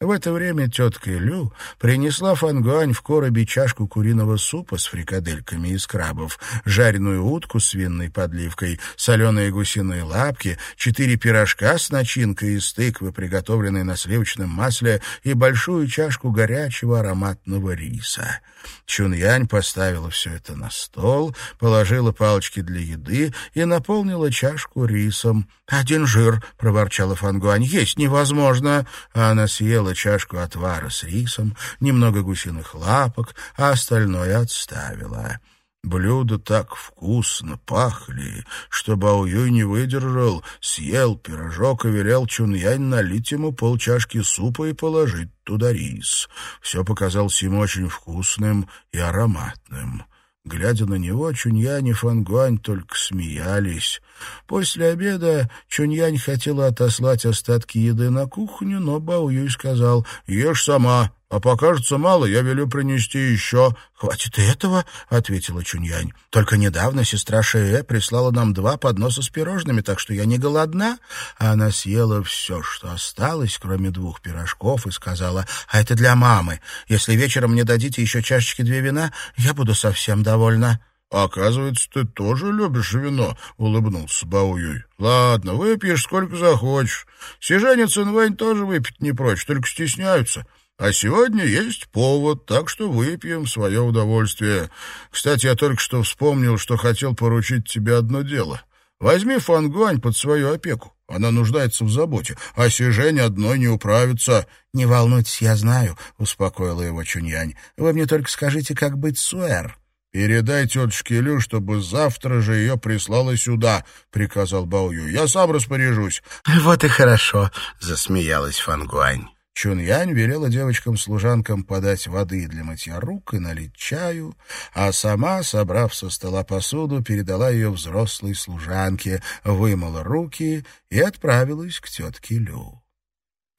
В это время тетка Лю принесла Фангуань в коробе чашку куриного супа с фрикадельками из крабов, жареную утку с винной подливкой, соленые гусиные лапки, четыре пирожка с начинкой из тыквы, приготовленной на сливочном масле, и большую чашку горячего ароматного риса. Чуньянь поставила все это на стол, положила палочки для еды и наполнила чашку рисом. «Один жир!» — проворчала Фангуань. «Есть невозможно!» Она съела чашку отвара с рисом, немного гусиных лапок, а остальное отставила. Блюда так вкусно пахли, что Бао Юй не выдержал, съел пирожок и велел Чуньянь налить ему полчашки супа и положить туда рис. Все показалось ему очень вкусным и ароматным. Глядя на него, Чуньянь и Фангуань только смеялись. После обеда Чуньянь хотела отослать остатки еды на кухню, но Бао Юй сказал «Ешь сама, а покажется мало, я велю принести еще. — Хватит и этого, — ответила Чуньянь. — Только недавно сестра Шее прислала нам два подноса с пирожными, так что я не голодна. Она съела все, что осталось, кроме двух пирожков, и сказала, — А это для мамы. Если вечером мне дадите еще чашечки две вина, я буду совсем довольна. — Оказывается, ты тоже любишь вино, — улыбнулся Баоюй. — Ладно, выпьешь сколько захочешь. Сижень и Цинвэнь тоже выпить не прочь, только стесняются. — а сегодня есть повод, так что выпьем в свое удовольствие. Кстати, я только что вспомнил, что хотел поручить тебе одно дело. Возьми Фангуань под свою опеку. Она нуждается в заботе, а Сижень одной не управится. — Не волнуйтесь, я знаю, — успокоила его Чуньянь. — Вы мне только скажите, как быть Суэр. — Передай тетушке Лю, чтобы завтра же ее прислала сюда, — приказал Баою. — Я сам распоряжусь. — Вот и хорошо, — засмеялась Фангуань. Чуньянь велела девочкам-служанкам подать воды для мытья рук и налить чаю, а сама, собрав со стола посуду, передала ее взрослой служанке, вымыла руки и отправилась к тетке Лю.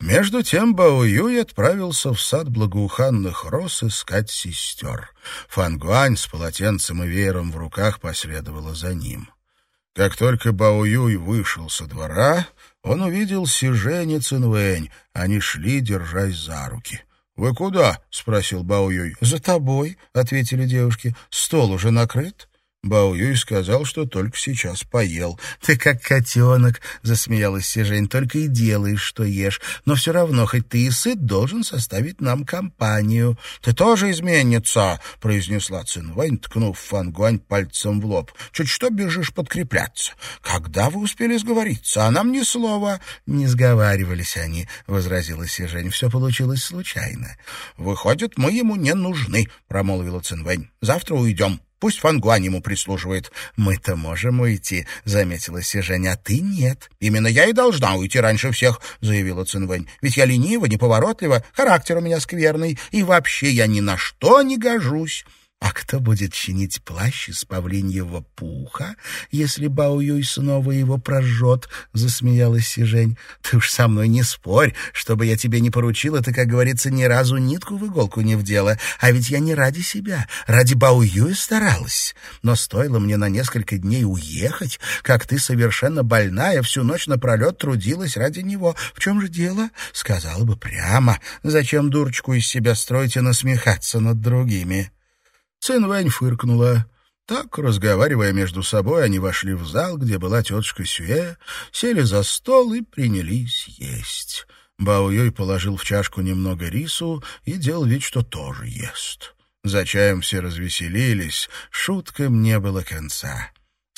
Между тем Бао Юй отправился в сад благоуханных роз искать сестер. Фангуань с полотенцем и веером в руках последовала за ним. Как только Бао Юй вышел со двора, он увидел Сижень и Цинвэнь. Они шли, держась за руки. «Вы куда?» — спросил Бао Юй. «За тобой», — ответили девушки. «Стол уже накрыт?» Бао Юй сказал, что только сейчас поел. «Ты как котенок», — засмеялась Сижень, — «только и делаешь, что ешь. Но все равно, хоть ты и сыт, должен составить нам компанию». «Ты тоже изменница», — произнесла Цинвэнь, ткнув Фан Гуань пальцем в лоб. «Чуть что бежишь подкрепляться. Когда вы успели сговориться? А нам ни слова». «Не сговаривались они», — возразила Сижень. «Все получилось случайно». «Выходит, мы ему не нужны», — промолвила Цинвэнь. «Завтра уйдем». Пусть Фангуань ему прислуживает. Мы-то можем уйти, заметила Сижень, а ты нет. Именно я и должна уйти раньше всех, заявила Цинвэнь. Ведь я ленива, неповоротлива, характер у меня скверный, и вообще я ни на что не гожусь. А кто будет чинить плащ из павлиньего пуха, если Бао-Юй снова его прожжет? — засмеялась Сижень. — Ты уж со мной не спорь, чтобы я тебе не поручила, ты, как говорится, ни разу нитку в иголку не вдела. А ведь я не ради себя, ради Бао-Юя старалась. Но стоило мне на несколько дней уехать, как ты совершенно больная всю ночь напролет трудилась ради него. В чем же дело? Сказала бы прямо. Зачем дурочку из себя строить и насмехаться над другими?» Цин Вэнь фыркнула. Так, разговаривая между собой, они вошли в зал, где была тетушка Сюэ, сели за стол и принялись есть. Бао Юй положил в чашку немного рису и делал вид, что тоже ест. За чаем все развеселились, шуткам не было конца.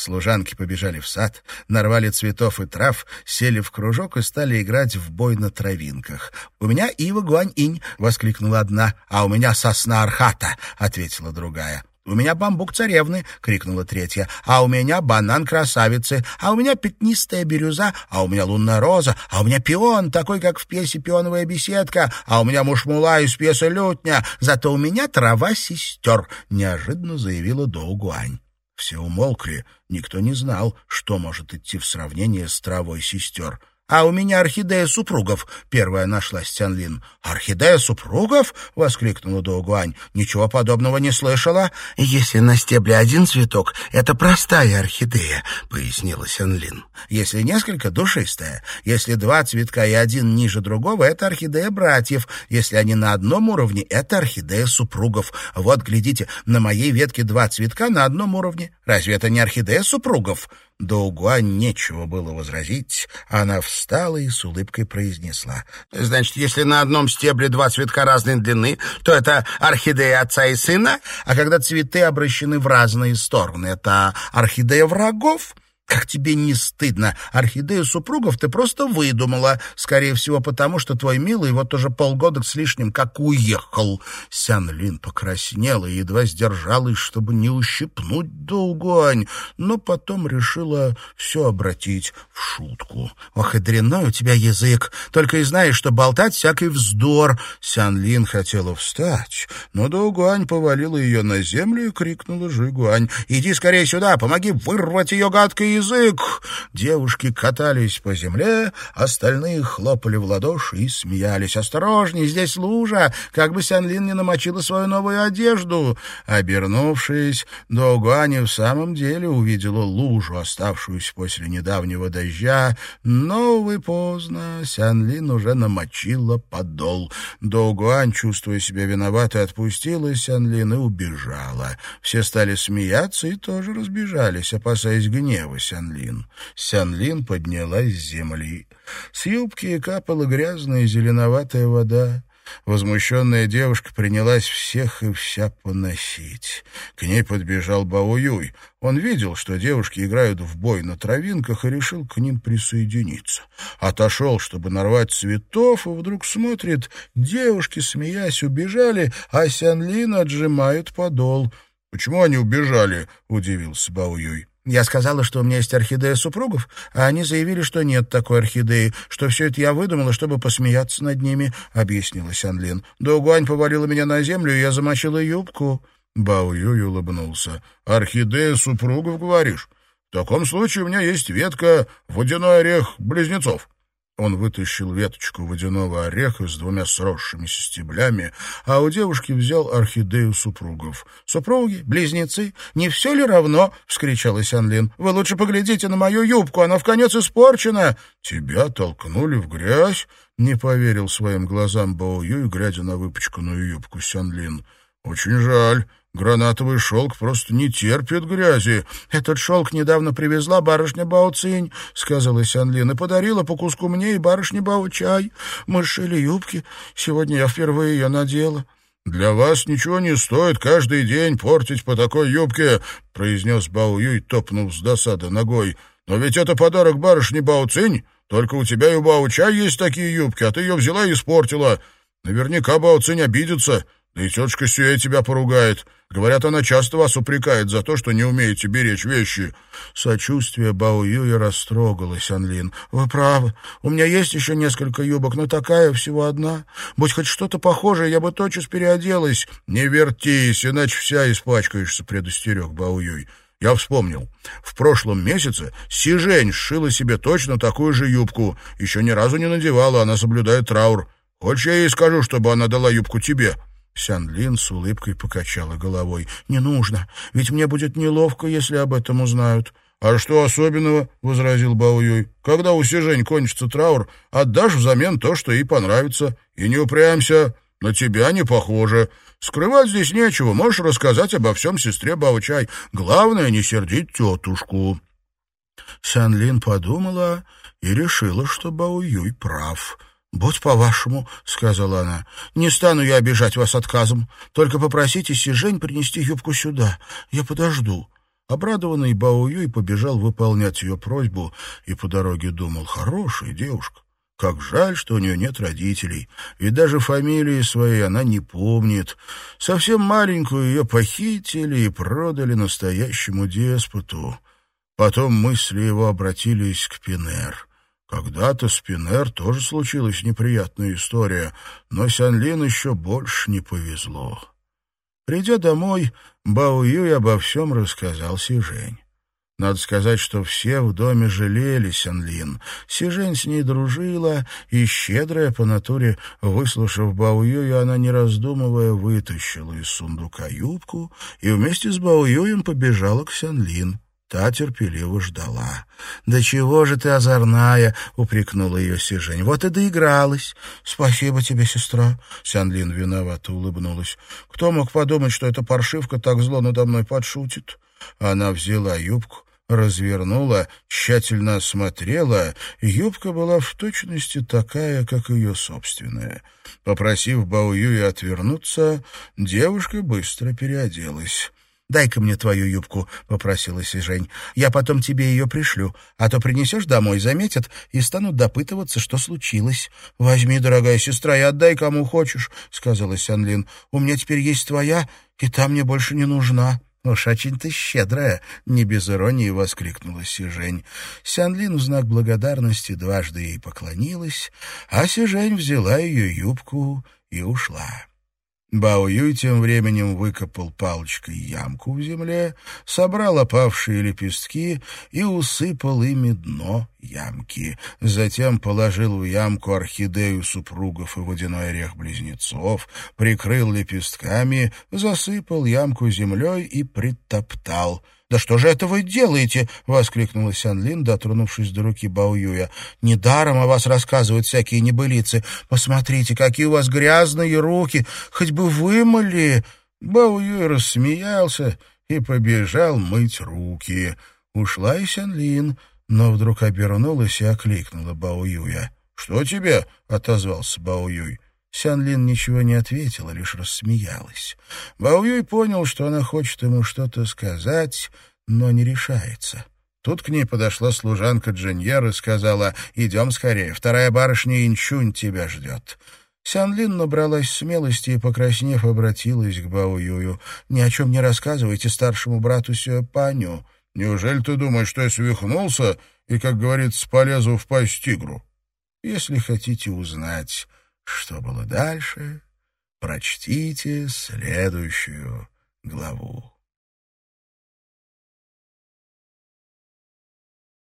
Служанки побежали в сад, нарвали цветов и трав, сели в кружок и стали играть в бой на травинках. «У меня ива гуань-инь!» — воскликнула одна. «А у меня сосна архата!» — ответила другая. «У меня бамбук царевны!» — крикнула третья. «А у меня банан красавицы! А у меня пятнистая бирюза! А у меня лунная роза! А у меня пион, такой, как в пьесе «Пионовая беседка!» А у меня мушмула из пьесы «Лютня!» Зато у меня трава сестер!» — неожиданно заявила Доугуань. Все умолкли, никто не знал, что может идти в сравнение с травой сестер — «А у меня орхидея супругов», — первая нашлась Тянлин. «Орхидея супругов?» — воскликнула Доугуань. «Ничего подобного не слышала». «Если на стебле один цветок, это простая орхидея», — пояснила Сянлин. «Если несколько — душистая. Если два цветка и один ниже другого — это орхидея братьев. Если они на одном уровне — это орхидея супругов. Вот, глядите, на моей ветке два цветка на одном уровне. Разве это не орхидея супругов?» Доугуань нечего было возразить. Она встала и с улыбкой произнесла. «Значит, если на одном стебле два цветка разной длины, то это орхидея отца и сына? А когда цветы обращены в разные стороны, это орхидея врагов?» Как тебе не стыдно? Орхидею супругов ты просто выдумала. Скорее всего, потому что твой милый вот уже полгода с лишним как уехал. Сян Лин покраснела и едва сдержалась, чтобы не ущипнуть Доугуань, но потом решила все обратить в шутку. Ох, и дрянной у тебя язык. Только и знаешь, что болтать всякий вздор. Сян Лин хотела встать, но Доугуань повалила ее на землю и крикнула Жигуань. «Иди скорее сюда, помоги вырвать ее гадкое язык!» Девушки катались по земле, остальные хлопали в ладоши и смеялись. «Осторожней, здесь лужа! Как бы Сянлин не намочила свою новую одежду!» Обернувшись, Доугуани в самом деле увидела лужу, оставшуюся после недавнего дождя, но, увы, поздно, Сянлин уже намочила подол. Доугуань, чувствуя себя виноватой, отпустила Сянлин и убежала. Все стали смеяться и тоже разбежались, опасаясь гнева Сянлин. Сянлин поднялась с земли. С юбки капала грязная зеленоватая вода. Возмущенная девушка принялась всех и вся поносить. К ней подбежал Баоюй. Он видел, что девушки играют в бой на травинках, и решил к ним присоединиться. Отошел, чтобы нарвать цветов, и вдруг смотрит, девушки, смеясь, убежали, а Сянлин отжимает подол. «Почему они убежали?» — удивился Баоюй. Я сказала, что у меня есть орхидея супругов, а они заявили, что нет такой орхидеи, что все это я выдумала, чтобы посмеяться над ними, — объяснила Сянлин. Доугуань повалила меня на землю, и я замочила юбку. Бао Юй улыбнулся. «Орхидея супругов, говоришь? В таком случае у меня есть ветка водяной орех близнецов. Он вытащил веточку водяного ореха с двумя сросшимися стеблями, а у девушки взял орхидею супругов. «Супруги? Близнецы? Не все ли равно?» — вскричала Сянлин. «Вы лучше поглядите на мою юбку, она в конец испорчена!» «Тебя толкнули в грязь?» — не поверил своим глазам Бао Юй, глядя на выпачканную юбку Сянлин. «Очень жаль. Гранатовый шелк просто не терпит грязи. Этот шелк недавно привезла барышня Бауцинь, — сказала Сянлин, — и подарила по куску мне и барышне Баучай. Мы шили юбки. Сегодня я впервые ее надела. — Для вас ничего не стоит каждый день портить по такой юбке, — произнес Бао Юй, топнув с досады ногой. — Но ведь это подарок барышне Бауцинь. Только у тебя и у Баучай есть такие юбки, а ты ее взяла и испортила. Наверняка Бауцинь обидится. Да и тетушка Сюэ тебя поругает. Говорят, она часто вас упрекает за то, что не умеете беречь вещи». Сочувствие Бао Юя растрогало Сянлин. «Вы правы. У меня есть еще несколько юбок, но такая всего одна. Будь хоть что-то похожее, я бы тотчас переоделась». «Не вертись, иначе вся испачкаешься», — предостерег Бао Юй. Я вспомнил. В прошлом месяце Сижень сшила себе точно такую же юбку. Еще ни разу не надевала, она соблюдает траур. Хочешь, я ей скажу, чтобы она дала юбку тебе?» Сянлин с улыбкой покачала головой. «Не нужно, ведь мне будет неловко, если об этом узнают». «А что особенного?» — возразил Бао Юй. «Когда у Сижень кончится траур, отдашь взамен то, что ей понравится. И не упрямься, на тебя не похоже. Скрывать здесь нечего, можешь рассказать обо всем сестре Баучай. Главное, не сердить тетушку». Сянлин подумала и решила, что Бао Юй прав. «Будь по-вашему», — сказала она. «Не стану я обижать вас отказом. Только попросите Сижень принести юбку сюда. Я подожду». Обрадованный Бао Юй побежал выполнять ее просьбу и по дороге думал, «Хорошая девушка, как жаль, что у нее нет родителей, ведь даже фамилии своей она не помнит. Совсем маленькую ее похитили и продали настоящему деспоту. Потом мысли его обратились к Пинер. Когда-то с Пинер тоже случилась неприятная история, но Сянлин еще больше не повезло. Придя домой, Бао Юй обо всем рассказал Сижень. Надо сказать, что все в доме жалели Сянлин. Сижень с ней дружила, и, щедрая по натуре, выслушав Баоюю, она, не раздумывая, вытащила из сундука юбку и вместе с Баоюем побежала к Сянлин. Та терпеливо ждала. «Да чего же ты озорная?» — упрекнула ее Сижень. «Вот и доигралась. Спасибо тебе, сестра». Сянлин виновато улыбнулась. «Кто мог подумать, что эта паршивка так зло надо мной подшутит?» Она взяла юбку, развернула, тщательно осмотрела. Юбка была в точности такая, как ее собственная. Попросив Баоюя отвернуться, девушка быстро переоделась. «Дай-ка мне твою юбку», — попросила Сижень. «Я потом тебе ее пришлю, а то принесешь домой, заметят и станут допытываться, что случилось». «Возьми, дорогая сестра, и отдай кому хочешь», — сказала Сянлин. «У меня теперь есть твоя, и та мне больше не нужна». «Уж очень ты щедрая!» — не без иронии воскликнула Сижень. Сянлин в знак благодарности дважды ей поклонилась, а Сижень взяла ее юбку и ушла. Бао Юй тем временем выкопал палочкой ямку в земле, собрал опавшие лепестки и усыпал ими дно ямки. Затем положил в ямку орхидею супругов и водяной орех близнецов, прикрыл лепестками, засыпал ямку землей и притоптал — «Да что же это вы делаете?» — воскликнула Сянлин, дотронувшись до руки Баоюя. «Недаром о вас рассказывают всякие небылицы. Посмотрите, какие у вас грязные руки! Хоть бы вымыли!» Баоюй рассмеялся и побежал мыть руки. Ушла и Сянлин, но вдруг обернулась и окликнула Баоюя. «Что тебе?» — отозвался Баоюй. Сянлин ничего не ответила, лишь рассмеялась. Баоюй понял, что она хочет ему что-то сказать, но не решается. Тут к ней подошла служанка Джиньер и сказала, «Идем скорее, вторая барышня Инчунь тебя ждет». Сянлин набралась смелости и, покраснев, обратилась к Баоюю. «Ни о чем не рассказывайте старшему брату Сюэпаню. Неужели ты думаешь, что я свихнулся и, как говорится, полезу в пасть тигру?» «Если хотите узнать...» Что было дальше, прочтите следующую главу.